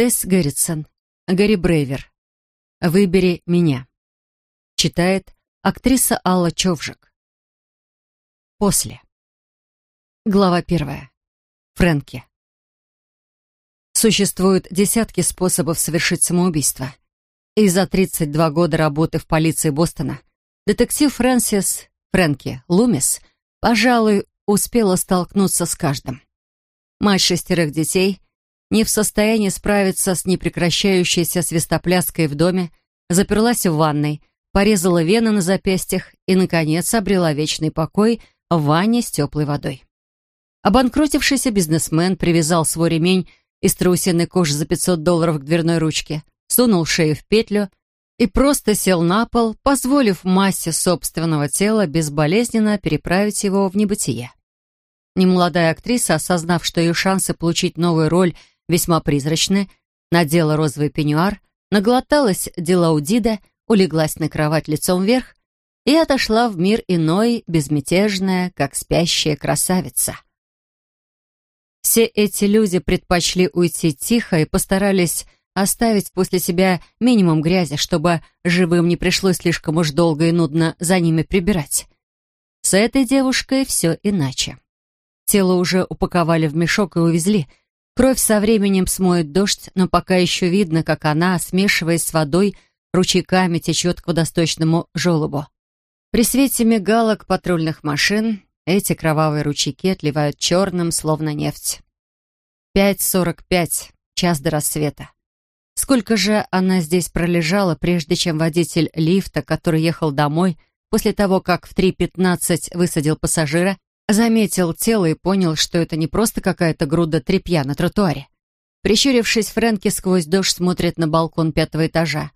Тесс Гэрритсон. Гэри Брейвер. «Выбери меня». Читает актриса Алла Човжик. После. Глава первая. Фрэнки. Существуют десятки способов совершить самоубийство. И за 32 года работы в полиции Бостона детектив Фрэнсис Фрэнки Лумис, пожалуй, успела столкнуться с каждым. Мать шестерых детей не в состоянии справиться с непрекращающейся свистопляской в доме, заперлась в ванной, порезала вены на запястьях и, наконец, обрела вечный покой в ванне с теплой водой. Обанкротившийся бизнесмен привязал свой ремень из страусиной кожи за 500 долларов к дверной ручке, сунул шею в петлю и просто сел на пол, позволив массе собственного тела безболезненно переправить его в небытие. Немолодая актриса, осознав, что ее шансы получить новую роль весьма призрачны, надела розовый пеньюар, наглоталась делаудида, улеглась на кровать лицом вверх и отошла в мир иной, безмятежная, как спящая красавица. Все эти люди предпочли уйти тихо и постарались оставить после себя минимум грязи, чтобы живым не пришлось слишком уж долго и нудно за ними прибирать. С этой девушкой все иначе. Тело уже упаковали в мешок и увезли. Кровь со временем смоет дождь, но пока еще видно, как она, смешиваясь с водой, ручейками течет к водосточному желобу. При свете мигалок патрульных машин эти кровавые ручейки отливают черным, словно нефть. Пять сорок пять, час до рассвета. Сколько же она здесь пролежала, прежде чем водитель лифта, который ехал домой, после того, как в 3.15 высадил пассажира, заметил тело и понял, что это не просто какая-то груда тряпья на тротуаре. Прищурившись, Фрэнки сквозь дождь смотрит на балкон пятого этажа.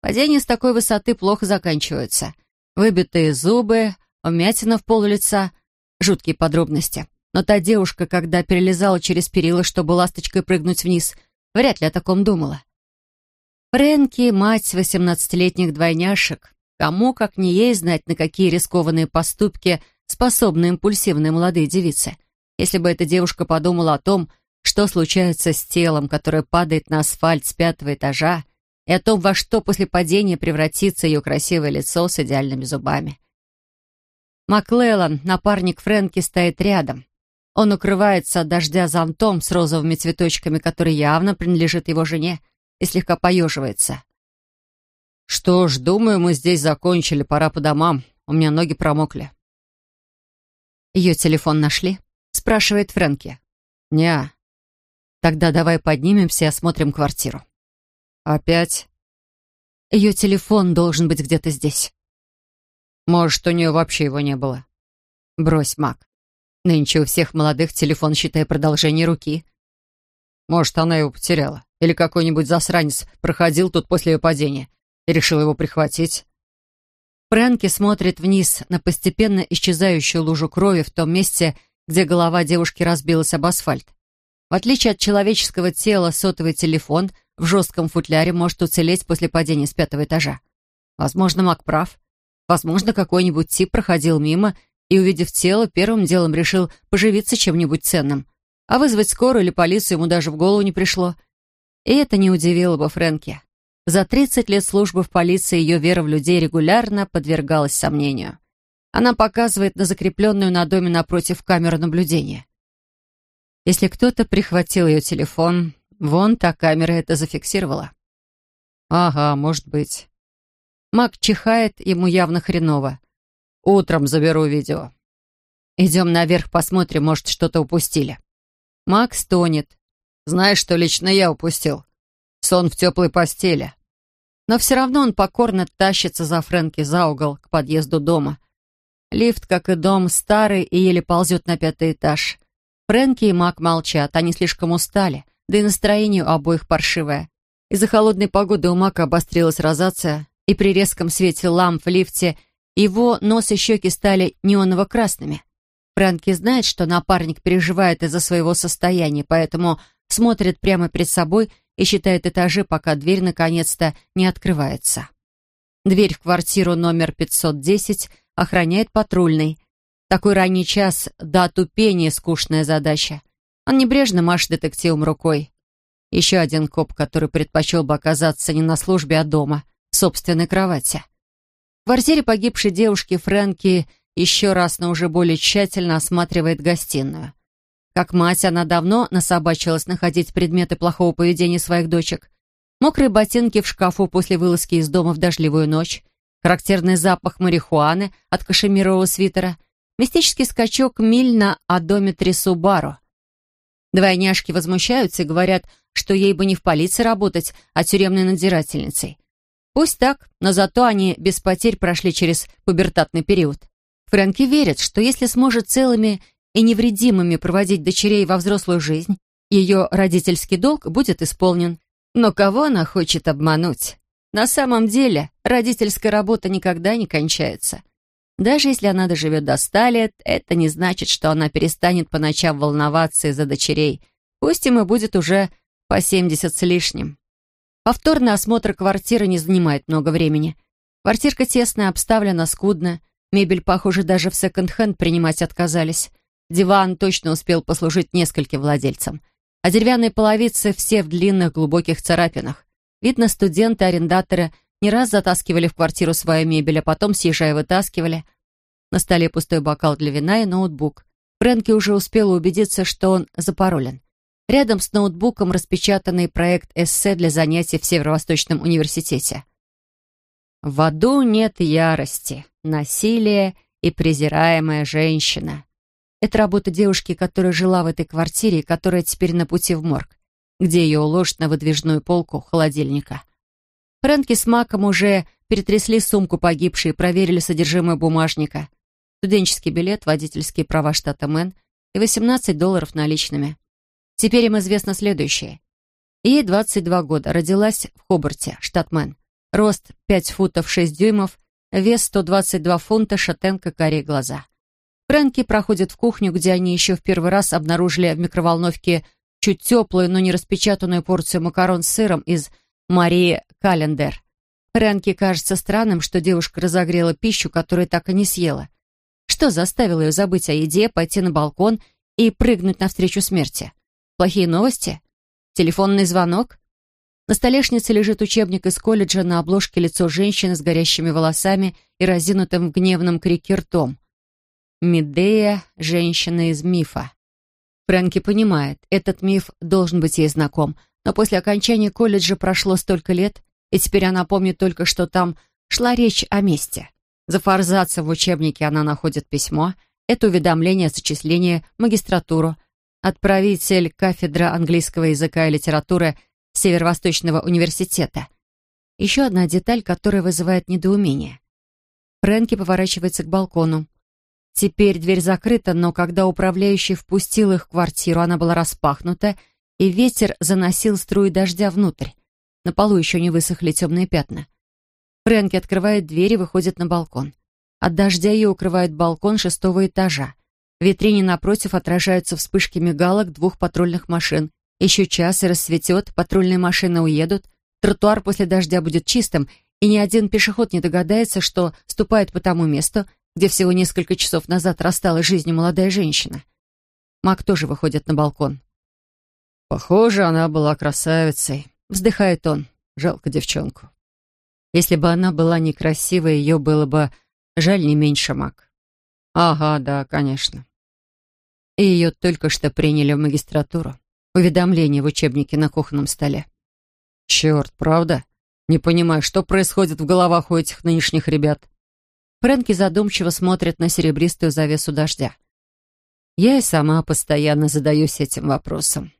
Падения с такой высоты плохо заканчиваются. Выбитые зубы, вмятина в пол лица, жуткие подробности. Но та девушка, когда перелезала через перила, чтобы ласточкой прыгнуть вниз, вряд ли о таком думала. Фрэнки — мать восемнадцатилетних двойняшек. Кому, как не ей, знать, на какие рискованные поступки способны импульсивные молодые девицы. Если бы эта девушка подумала о том, что случается с телом, которое падает на асфальт с пятого этажа, и о том, во что после падения превратится ее красивое лицо с идеальными зубами. Маклеллан, напарник Фрэнки, стоит рядом. Он укрывается от дождя зонтом с розовыми цветочками, который явно принадлежит его жене, и слегка поеживается. «Что ж, думаю, мы здесь закончили, пора по домам. У меня ноги промокли». «Ее телефон нашли?» — спрашивает Фрэнки. «Не. Тогда давай поднимемся и осмотрим квартиру». «Опять?» «Ее телефон должен быть где-то здесь». «Может, у нее вообще его не было?» «Брось, Мак. Нынче у всех молодых телефон, считай, продолжение руки». «Может, она его потеряла?» Или какой-нибудь засранец проходил тут после ее падения и решил его прихватить. Фрэнки смотрит вниз на постепенно исчезающую лужу крови в том месте, где голова девушки разбилась об асфальт. В отличие от человеческого тела, сотовый телефон в жестком футляре может уцелеть после падения с пятого этажа. Возможно, Мак прав. Возможно, какой-нибудь тип проходил мимо и, увидев тело, первым делом решил поживиться чем-нибудь ценным. А вызвать скорую или полицию ему даже в голову не пришло — и это не удивило бы Фрэнки. За 30 лет службы в полиции ее вера в людей регулярно подвергалась сомнению. Она показывает на закрепленную на доме напротив камеру наблюдения. Если кто-то прихватил ее телефон, вон та камера это зафиксировала. Ага, может быть. Мак чихает, ему явно хреново. Утром заберу видео. Идем наверх, посмотрим, может, что-то упустили. Мак стонет. Знаешь, что лично я упустил? Сон в теплой постели. Но все равно он покорно тащится за Фрэнки за угол к подъезду дома. Лифт, как и дом, старый и еле ползет на пятый этаж. Фрэнки и Мак молчат, они слишком устали, да и настроение у обоих паршивое. Из-за холодной погоды у Мака обострилась розация, и при резком свете ламп в лифте его нос и щеки стали неоново-красными. Фрэнки знает, что напарник переживает из-за своего состояния, поэтому смотрит прямо перед собой и считает этажи, пока дверь наконец-то не открывается. Дверь в квартиру номер 510 охраняет патрульный. Такой ранний час, до тупения скучная задача. Он небрежно машет детективом рукой. Еще один коп, который предпочел бы оказаться не на службе, а дома, в собственной кровати. В квартире погибшей девушки Фрэнки еще раз, но уже более тщательно осматривает гостиную. Как мать, она давно насобачилась находить предметы плохого поведения своих дочек. Мокрые ботинки в шкафу после вылазки из дома в дождливую ночь, характерный запах марихуаны от кашемирового свитера, мистический скачок миль на одометре Субару. Двойняшки возмущаются и говорят, что ей бы не в полиции работать, а тюремной надзирательницей. Пусть так, но зато они без потерь прошли через пубертатный период. Фрэнки верит, что если сможет целыми и невредимыми проводить дочерей во взрослую жизнь, ее родительский долг будет исполнен. Но кого она хочет обмануть? На самом деле, родительская работа никогда не кончается. Даже если она доживет до ста лет, это не значит, что она перестанет по ночам волноваться из-за дочерей, пусть им и будет уже по семьдесят с лишним. Повторный осмотр квартиры не занимает много времени. Квартирка тесная, обставлена скудно, мебель, похоже, даже в секонд-хенд принимать отказались. Диван точно успел послужить нескольким владельцам. А деревянные половицы все в длинных глубоких царапинах. Видно, студенты-арендаторы не раз затаскивали в квартиру свою мебель, а потом, съезжая, вытаскивали. На столе пустой бокал для вина и ноутбук. Фрэнки уже успела убедиться, что он запаролен. Рядом с ноутбуком распечатанный проект эссе для занятий в Северо-Восточном университете. «В аду нет ярости, насилия и презираемая женщина», это работа девушки, которая жила в этой квартире и которая теперь на пути в морг, где ее уложат на выдвижную полку холодильника. Фрэнки с Маком уже перетрясли сумку погибшей и проверили содержимое бумажника. Студенческий билет, водительские права штата Мэн и 18 долларов наличными. Теперь им известно следующее. Ей 22 года, родилась в Хобарте, штат Мэн. Рост 5 футов 6 дюймов, вес 122 фунта, шатенка, карие глаза. Фрэнки проходит в кухню, где они еще в первый раз обнаружили в микроволновке чуть теплую, но не распечатанную порцию макарон с сыром из Мари Каллендер. Фрэнки кажется странным, что девушка разогрела пищу, которую так и не съела. Что заставило ее забыть о еде, пойти на балкон и прыгнуть навстречу смерти? Плохие новости? Телефонный звонок? На столешнице лежит учебник из колледжа, на обложке лицо женщины с горящими волосами и разинутым в гневном крике ртом. Медея — женщина из мифа. Фрэнки понимает, этот миф должен быть ей знаком, но после окончания колледжа прошло столько лет, и теперь она помнит только, что там шла речь о месте. За в учебнике она находит письмо, это уведомление о зачислении в магистратуру, отправитель кафедра английского языка и литературы Северо-Восточного университета. Еще одна деталь, которая вызывает недоумение. Фрэнки поворачивается к балкону. Теперь дверь закрыта, но когда управляющий впустил их в квартиру, она была распахнута, и ветер заносил струи дождя внутрь. На полу еще не высохли темные пятна. Фрэнки открывает дверь и выходит на балкон. От дождя ее укрывает балкон шестого этажа. В витрине напротив отражаются вспышки мигалок двух патрульных машин. Еще час и рассветет, патрульные машины уедут, тротуар после дождя будет чистым, и ни один пешеход не догадается, что ступает по тому месту, где всего несколько часов назад рассталась жизнью молодая женщина. Мак тоже выходит на балкон. «Похоже, она была красавицей», — вздыхает он. «Жалко девчонку. Если бы она была некрасивой, ее было бы жаль не меньше Мак». «Ага, да, конечно». И ее только что приняли в магистратуру. Уведомление в учебнике на кухонном столе. «Черт, правда? Не понимаю, что происходит в головах у этих нынешних ребят?» Фрэнки задумчиво смотрит на серебристую завесу дождя. Я и сама постоянно задаюсь этим вопросом.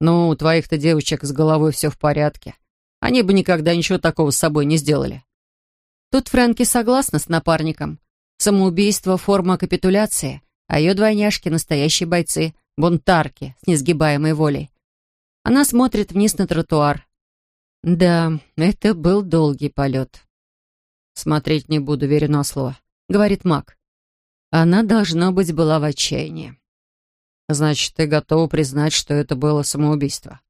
«Ну, у твоих-то девочек с головой все в порядке. Они бы никогда ничего такого с собой не сделали». Тут Фрэнки согласна с напарником. Самоубийство — форма капитуляции, а ее двойняшки — настоящие бойцы, бунтарки с несгибаемой волей. Она смотрит вниз на тротуар. Да, это был долгий полет. «Смотреть не буду, верю на слово», — говорит Мак. Она, должно быть, была в отчаянии. «Значит, ты готова признать, что это было самоубийство?»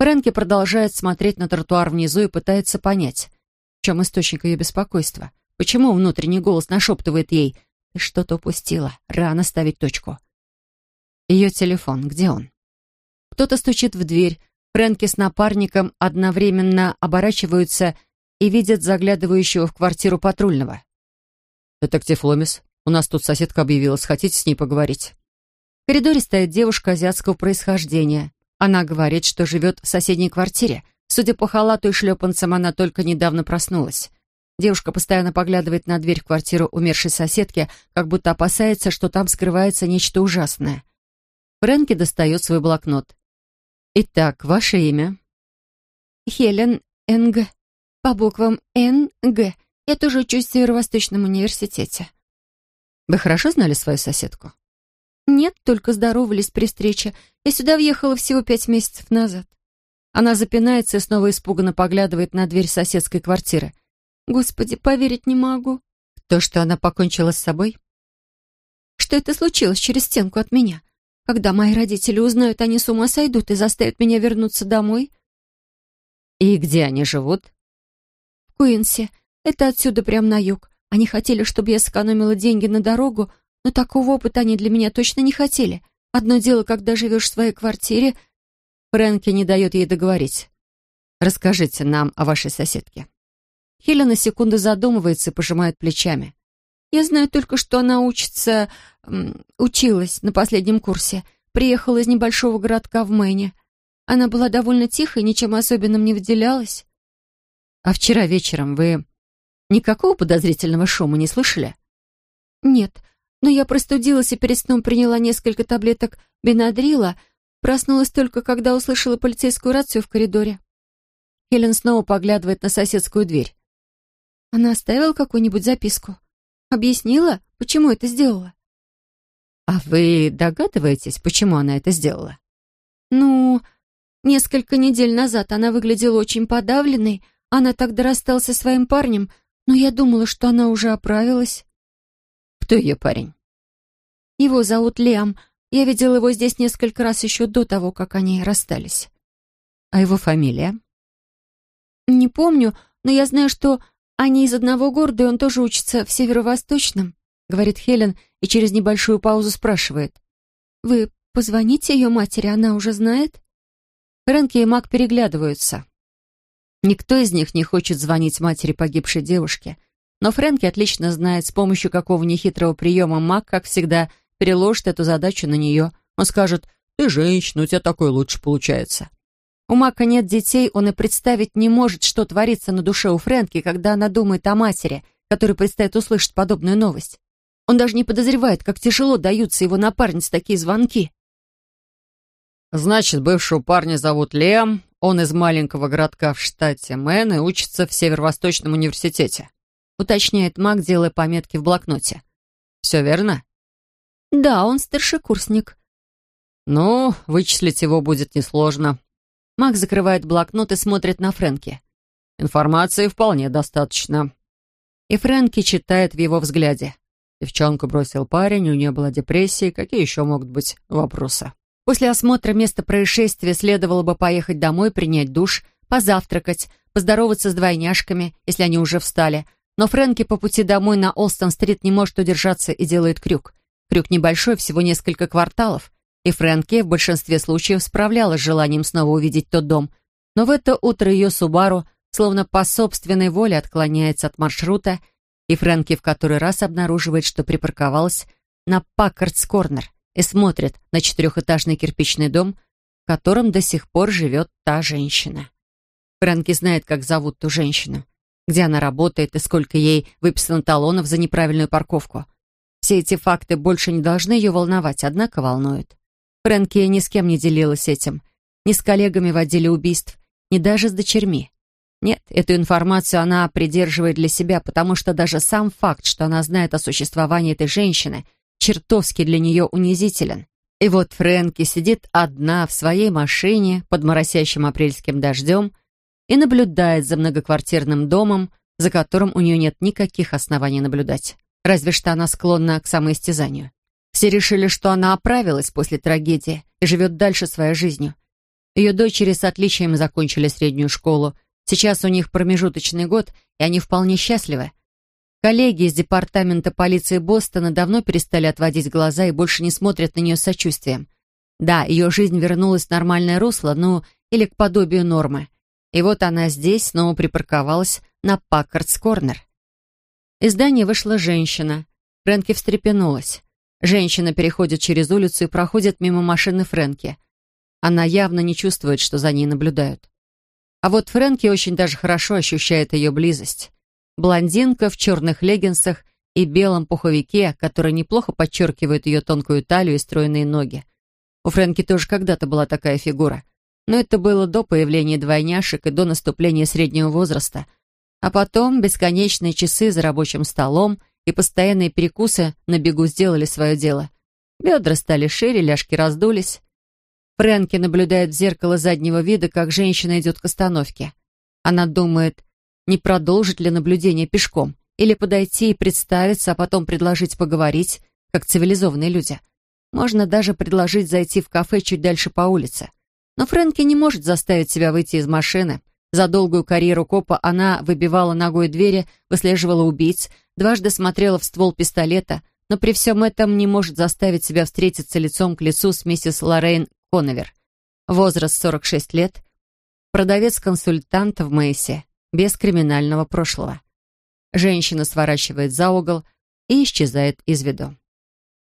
Фрэнки продолжает смотреть на тротуар внизу и пытается понять, в чем источник ее беспокойства. Почему внутренний голос нашептывает ей «Ты что-то упустила, рано ставить точку». Ее телефон, где он? Кто-то стучит в дверь, Фрэнки с напарником одновременно оборачиваются и видят заглядывающего в квартиру патрульного. «Детектив Ломис, у нас тут соседка объявилась. Хотите с ней поговорить?» В коридоре стоит девушка азиатского происхождения. Она говорит, что живет в соседней квартире. Судя по халату и шлепанцам, она только недавно проснулась. Девушка постоянно поглядывает на дверь в квартиру умершей соседки, как будто опасается, что там скрывается нечто ужасное. Фрэнки достает свой блокнот. «Итак, ваше имя?» «Хелен Н.Г. По буквам Н.Г. Я тоже учусь в Северо-Восточном университете». «Вы хорошо знали свою соседку?» «Нет, только здоровались при встрече. Я сюда въехала всего пять месяцев назад». Она запинается и снова испуганно поглядывает на дверь соседской квартиры. Господи, поверить не могу. То, что она покончила с собой? Что это случилось через стенку от меня? Когда мои родители узнают, они с ума сойдут и заставят меня вернуться домой. И где они живут? В Куинсе. Это отсюда прямо на юг. Они хотели, чтобы я сэкономила деньги на дорогу, но такого опыта они для меня точно не хотели. Одно дело, когда живешь в своей квартире... Фрэнки не дает ей договорить. Расскажите нам о вашей соседке. Хелена на секунду задумывается и пожимает плечами. «Я знаю только, что она учится... училась на последнем курсе. Приехала из небольшого городка в Мэне. Она была довольно тихой, ничем особенным не выделялась». «А вчера вечером вы никакого подозрительного шума не слышали?» «Нет, но я простудилась и перед сном приняла несколько таблеток бенадрила. Проснулась только, когда услышала полицейскую рацию в коридоре». Хелен снова поглядывает на соседскую дверь. Она оставила какую-нибудь записку? Объяснила, почему это сделала? А вы догадываетесь, почему она это сделала? Ну, несколько недель назад она выглядела очень подавленной. Она тогда рассталась со своим парнем, но я думала, что она уже оправилась. Кто ее парень? Его зовут Лиам. Я видела его здесь несколько раз еще до того, как они расстались. А его фамилия? Не помню, но я знаю, что они из одного города, и он тоже учится в Северо-Восточном», — говорит Хелен и через небольшую паузу спрашивает. «Вы позвоните ее матери, она уже знает?» Фрэнки и Мак переглядываются. Никто из них не хочет звонить матери погибшей девушки, но Фрэнки отлично знает, с помощью какого нехитрого приема Мак, как всегда, переложит эту задачу на нее. Он скажет «Ты женщина, у тебя такое лучше получается». У Мака нет детей, он и представить не может, что творится на душе у Фрэнки, когда она думает о матери, которой предстоит услышать подобную новость. Он даже не подозревает, как тяжело даются его напарнице такие звонки. «Значит, бывшего парня зовут Лем, он из маленького городка в штате Мэн и учится в Северо-Восточном университете», уточняет Мак, делая пометки в блокноте. «Все верно?» «Да, он старшекурсник». «Ну, вычислить его будет несложно. Мак закрывает блокнот и смотрит на Фрэнки. «Информации вполне достаточно». И Фрэнки читает в его взгляде. Девчонку бросил парень, у нее была депрессия, какие еще могут быть вопросы? После осмотра места происшествия следовало бы поехать домой, принять душ, позавтракать, поздороваться с двойняшками, если они уже встали. Но Фрэнки по пути домой на Олстон-стрит не может удержаться и делает крюк. Крюк небольшой, всего несколько кварталов. И Фрэнки в большинстве случаев справлялась с желанием снова увидеть тот дом. Но в это утро ее Субару словно по собственной воле отклоняется от маршрута, и Фрэнки в который раз обнаруживает, что припарковалась на Паккардс-Корнер и смотрит на четырехэтажный кирпичный дом, в котором до сих пор живет та женщина. Фрэнки знает, как зовут ту женщину, где она работает и сколько ей выписано талонов за неправильную парковку. Все эти факты больше не должны ее волновать, однако волнуют. Фрэнки ни с кем не делилась этим. Ни с коллегами в отделе убийств, ни даже с дочерьми. Нет, эту информацию она придерживает для себя, потому что даже сам факт, что она знает о существовании этой женщины, чертовски для нее унизителен. И вот Фрэнки сидит одна в своей машине под моросящим апрельским дождем и наблюдает за многоквартирным домом, за которым у нее нет никаких оснований наблюдать. Разве что она склонна к самоистязанию. Все решили, что она оправилась после трагедии и живет дальше своей жизнью. Ее дочери с отличием закончили среднюю школу. Сейчас у них промежуточный год, и они вполне счастливы. Коллеги из департамента полиции Бостона давно перестали отводить глаза и больше не смотрят на нее с сочувствием. Да, ее жизнь вернулась в нормальное русло, но или к подобию нормы. И вот она здесь снова припарковалась на Паккардс Корнер. Из здания вышла женщина. Фрэнки встрепенулась. Женщина переходит через улицу и проходит мимо машины Фрэнки. Она явно не чувствует, что за ней наблюдают. А вот Фрэнки очень даже хорошо ощущает ее близость. Блондинка в черных леггинсах и белом пуховике, который неплохо подчеркивает ее тонкую талию и стройные ноги. У Фрэнки тоже когда-то была такая фигура. Но это было до появления двойняшек и до наступления среднего возраста. А потом бесконечные часы за рабочим столом — и постоянные перекусы на бегу сделали свое дело. Бедра стали шире, ляжки раздулись. Фрэнки наблюдает в зеркало заднего вида, как женщина идет к остановке. Она думает, не продолжить ли наблюдение пешком, или подойти и представиться, а потом предложить поговорить, как цивилизованные люди. Можно даже предложить зайти в кафе чуть дальше по улице. Но Фрэнки не может заставить себя выйти из машины. За долгую карьеру копа она выбивала ногой двери, выслеживала убийц, дважды смотрела в ствол пистолета, но при всем этом не может заставить себя встретиться лицом к лицу с миссис Лоррейн Коновер. Возраст 46 лет, продавец-консультант в Мэйсе, без криминального прошлого. Женщина сворачивает за угол и исчезает из виду.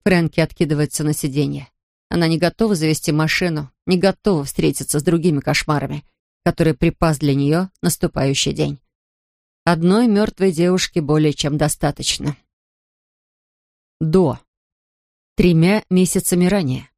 Фрэнки откидывается на сиденье. Она не готова завести машину, не готова встретиться с другими кошмарами, которые припас для нее наступающий день. Одной мертвой девушки более чем достаточно. До. Тремя месяцами ранее.